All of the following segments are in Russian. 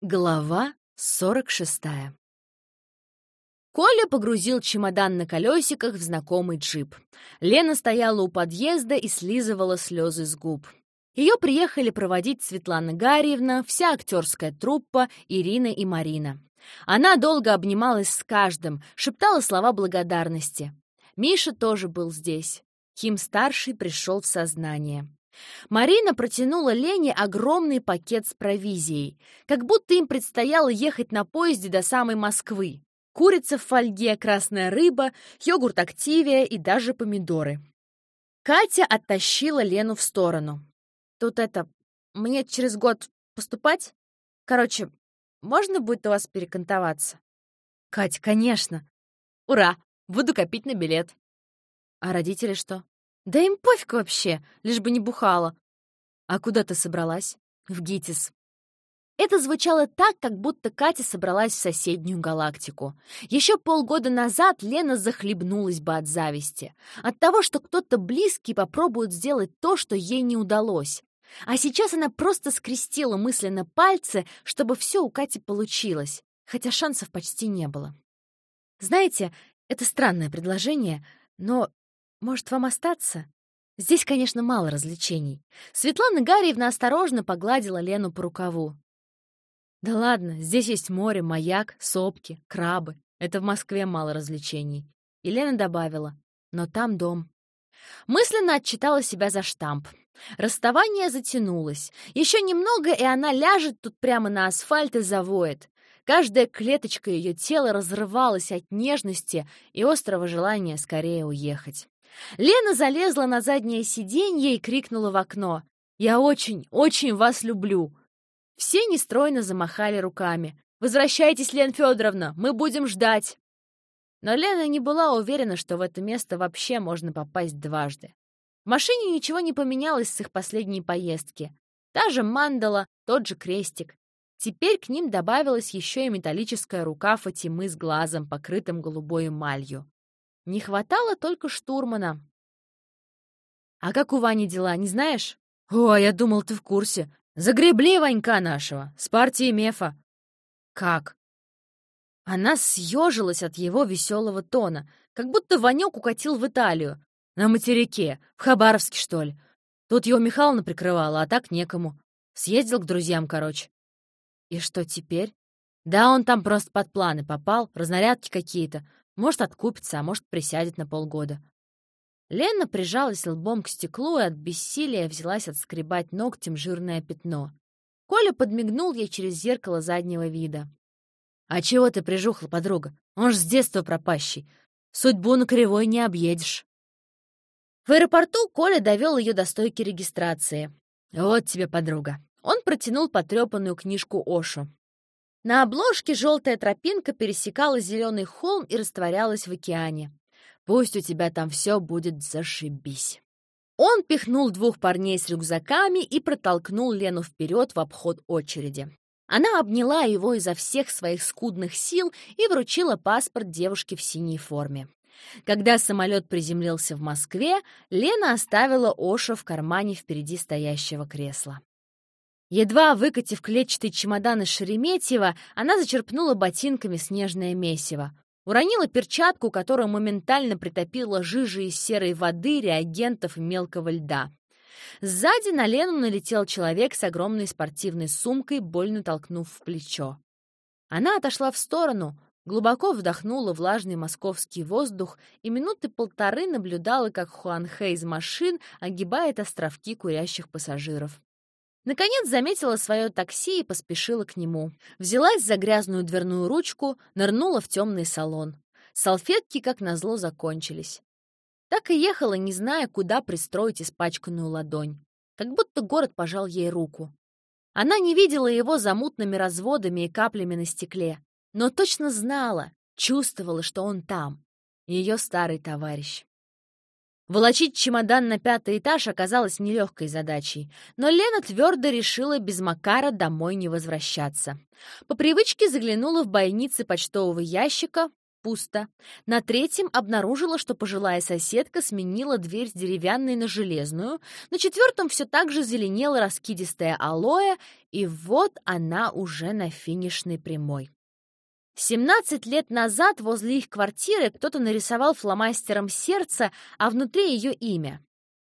Глава 46 Коля погрузил чемодан на колесиках в знакомый джип. Лена стояла у подъезда и слизывала слезы с губ. Ее приехали проводить Светлана Гарьевна, вся актерская труппа, Ирина и Марина. Она долго обнималась с каждым, шептала слова благодарности. Миша тоже был здесь. Ким-старший пришел в сознание. Марина протянула Лене огромный пакет с провизией, как будто им предстояло ехать на поезде до самой Москвы. Курица в фольге, красная рыба, йогурт «Активия» и даже помидоры. Катя оттащила Лену в сторону. «Тут это... Мне через год поступать? Короче, можно будет у вас перекантоваться?» «Кать, конечно!» «Ура! Буду копить на билет!» «А родители что?» Да им пофиг вообще, лишь бы не бухала. А куда ты собралась? В ГИТИС. Это звучало так, как будто Катя собралась в соседнюю галактику. Еще полгода назад Лена захлебнулась бы от зависти. От того, что кто-то близкий попробует сделать то, что ей не удалось. А сейчас она просто скрестила мысленно пальцы, чтобы все у Кати получилось, хотя шансов почти не было. Знаете, это странное предложение, но может, вам остаться? Здесь, конечно, мало развлечений. Светлана Гарьевна осторожно погладила Лену по рукаву. Да ладно, здесь есть море, маяк, сопки, крабы. Это в Москве мало развлечений. И Лена добавила, но там дом. Мысленно отчитала себя за штамп. Расставание затянулось. Еще немного, и она ляжет тут прямо на асфальт и завоет. Каждая клеточка ее тела разрывалась от нежности и острого желания скорее уехать. Лена залезла на заднее сиденье и крикнула в окно. «Я очень, очень вас люблю!» Все нестройно замахали руками. «Возвращайтесь, Лена Федоровна, мы будем ждать!» Но Лена не была уверена, что в это место вообще можно попасть дважды. В машине ничего не поменялось с их последней поездки. Та же мандала, тот же крестик. Теперь к ним добавилась еще и металлическая рука Фатимы с глазом, покрытым голубой эмалью. Не хватало только штурмана. «А как у Вани дела, не знаешь?» «О, я думал, ты в курсе. Загребли Ванька нашего, с партии Мефа». «Как?» Она съежилась от его веселого тона, как будто Ванек укатил в Италию. На материке, в Хабаровске, что ли. Тут его Михайловна прикрывала, а так некому. Съездил к друзьям, короче. И что теперь? Да он там просто под планы попал, разнарядки какие-то. Может, откупится, а может, присядет на полгода. Лена прижалась лбом к стеклу и от бессилия взялась отскребать ногтем жирное пятно. Коля подмигнул ей через зеркало заднего вида. «А чего ты прижухла, подруга? Он ж с детства пропащий. Судьбу на кривой не объедешь». В аэропорту Коля довел ее до стойки регистрации. «Вот тебе, подруга». Он протянул потрепанную книжку Ошу. На обложке желтая тропинка пересекала зеленый холм и растворялась в океане. Пусть у тебя там все будет зашибись. Он пихнул двух парней с рюкзаками и протолкнул Лену вперед в обход очереди. Она обняла его изо всех своих скудных сил и вручила паспорт девушке в синей форме. Когда самолет приземлился в Москве, Лена оставила Оша в кармане впереди стоящего кресла. Едва выкатив клетчатый чемодан из Шереметьева, она зачерпнула ботинками снежное месиво. Уронила перчатку, которую моментально притопила жижа из серой воды, реагентов и мелкого льда. Сзади на Лену налетел человек с огромной спортивной сумкой, больно толкнув в плечо. Она отошла в сторону, глубоко вдохнула влажный московский воздух и минуты полторы наблюдала, как Хуанхэ из машин огибает островки курящих пассажиров. Наконец заметила свое такси и поспешила к нему. Взялась за грязную дверную ручку, нырнула в темный салон. Салфетки, как назло, закончились. Так и ехала, не зная, куда пристроить испачканную ладонь. Как будто город пожал ей руку. Она не видела его за мутными разводами и каплями на стекле, но точно знала, чувствовала, что он там, ее старый товарищ. Волочить чемодан на пятый этаж оказалось нелегкой задачей, но Лена твердо решила без Макара домой не возвращаться. По привычке заглянула в бойницы почтового ящика, Пусто. На третьем обнаружила, что пожилая соседка сменила дверь с деревянной на железную. На четвертом все так же зеленела раскидистая алоэ, и вот она уже на финишной прямой. 17 лет назад возле их квартиры кто-то нарисовал фломастером сердце, а внутри ее имя.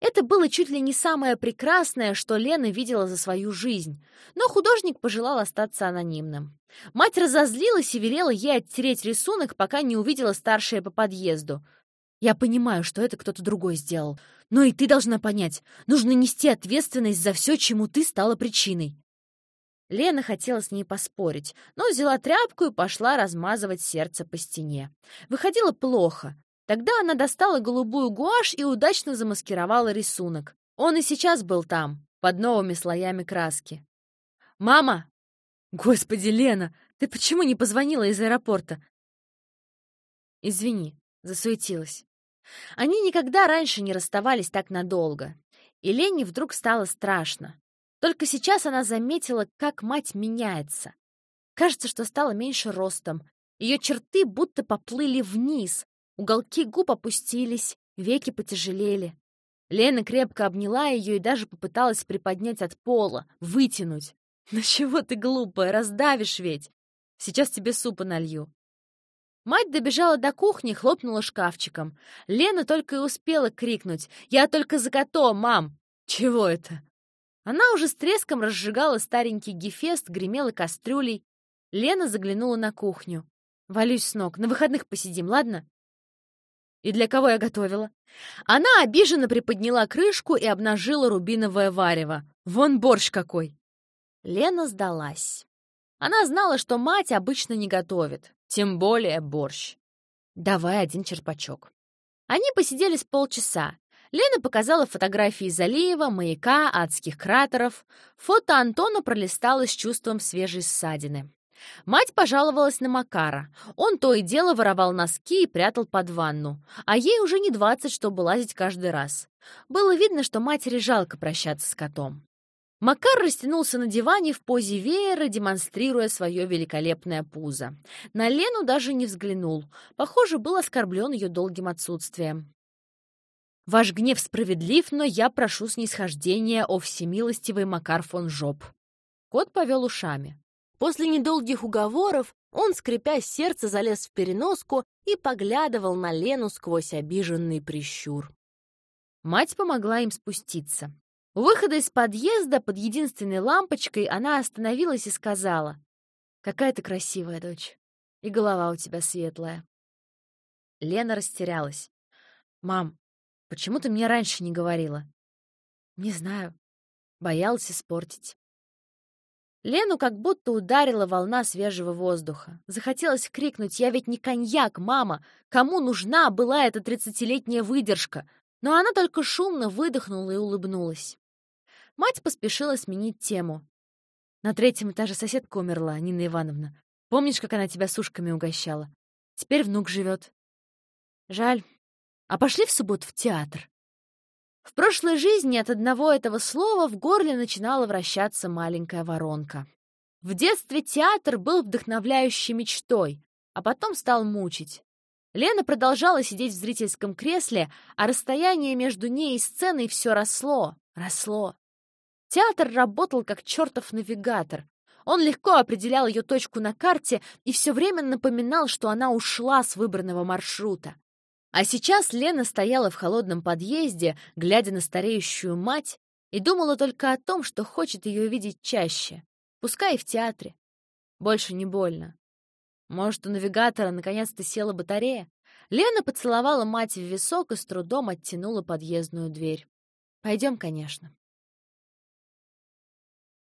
Это было чуть ли не самое прекрасное, что Лена видела за свою жизнь, но художник пожелал остаться анонимным. Мать разозлилась и велела ей оттереть рисунок, пока не увидела старшая по подъезду. «Я понимаю, что это кто-то другой сделал, но и ты должна понять, нужно нести ответственность за все, чему ты стала причиной». Лена хотела с ней поспорить, но взяла тряпку и пошла размазывать сердце по стене. Выходило плохо. Тогда она достала голубую гуашь и удачно замаскировала рисунок. Он и сейчас был там, под новыми слоями краски. «Мама!» «Господи, Лена, ты почему не позвонила из аэропорта?» «Извини, засуетилась». Они никогда раньше не расставались так надолго, и Лене вдруг стало страшно. Только сейчас она заметила, как мать меняется. Кажется, что стала меньше ростом. Ее черты будто поплыли вниз, Уголки губ опустились, веки потяжелели. Лена крепко обняла ее и даже попыталась приподнять от пола, вытянуть. «Ну чего ты глупая, раздавишь ведь! Сейчас тебе супа налью». Мать добежала до кухни, хлопнула шкафчиком. Лена только и успела крикнуть «Я только за котом, мам!» «Чего это?» Она уже с треском разжигала старенький гефест, гремела кастрюлей. Лена заглянула на кухню. «Валюсь с ног, на выходных посидим, ладно?» И для кого я готовила? Она обиженно приподняла крышку и обнажила рубиновое варево. Вон борщ какой! Лена сдалась. Она знала, что мать обычно не готовит, тем более борщ. Давай один черпачок. Они посидели с полчаса. Лена показала фотографии залива, маяка, адских кратеров. Фото Антона пролистала с чувством свежей ссадины. Мать пожаловалась на Макара. Он то и дело воровал носки и прятал под ванну. А ей уже не двадцать, чтобы лазить каждый раз. Было видно, что матери жалко прощаться с котом. Макар растянулся на диване в позе веера, демонстрируя свое великолепное пузо. На Лену даже не взглянул. Похоже, был оскорблен ее долгим отсутствием. «Ваш гнев справедлив, но я прошу снисхождения, о всемилостивый Макар фон Жоп». Кот повел ушами. После недолгих уговоров он, скрипя сердце, залез в переноску и поглядывал на Лену сквозь обиженный прищур. Мать помогла им спуститься. У выхода из подъезда под единственной лампочкой она остановилась и сказала, «Какая ты красивая дочь, и голова у тебя светлая». Лена растерялась. «Мам, почему ты мне раньше не говорила?» «Не знаю. Боялась испортить». Лену как будто ударила волна свежего воздуха. Захотелось крикнуть «Я ведь не коньяк, мама! Кому нужна была эта тридцатилетняя выдержка?» Но она только шумно выдохнула и улыбнулась. Мать поспешила сменить тему. На третьем этаже соседка умерла, Нина Ивановна. Помнишь, как она тебя сушками угощала? Теперь внук живет. Жаль. А пошли в субботу в театр. В прошлой жизни от одного этого слова в горле начинала вращаться маленькая воронка. В детстве театр был вдохновляющей мечтой, а потом стал мучить. Лена продолжала сидеть в зрительском кресле, а расстояние между ней и сценой все росло, росло. Театр работал как чертов навигатор. Он легко определял ее точку на карте и все время напоминал, что она ушла с выбранного маршрута. А сейчас Лена стояла в холодном подъезде, глядя на стареющую мать, и думала только о том, что хочет ее видеть чаще, пускай и в театре. Больше не больно. Может, у навигатора наконец-то села батарея? Лена поцеловала мать в висок и с трудом оттянула подъездную дверь. Пойдем, конечно.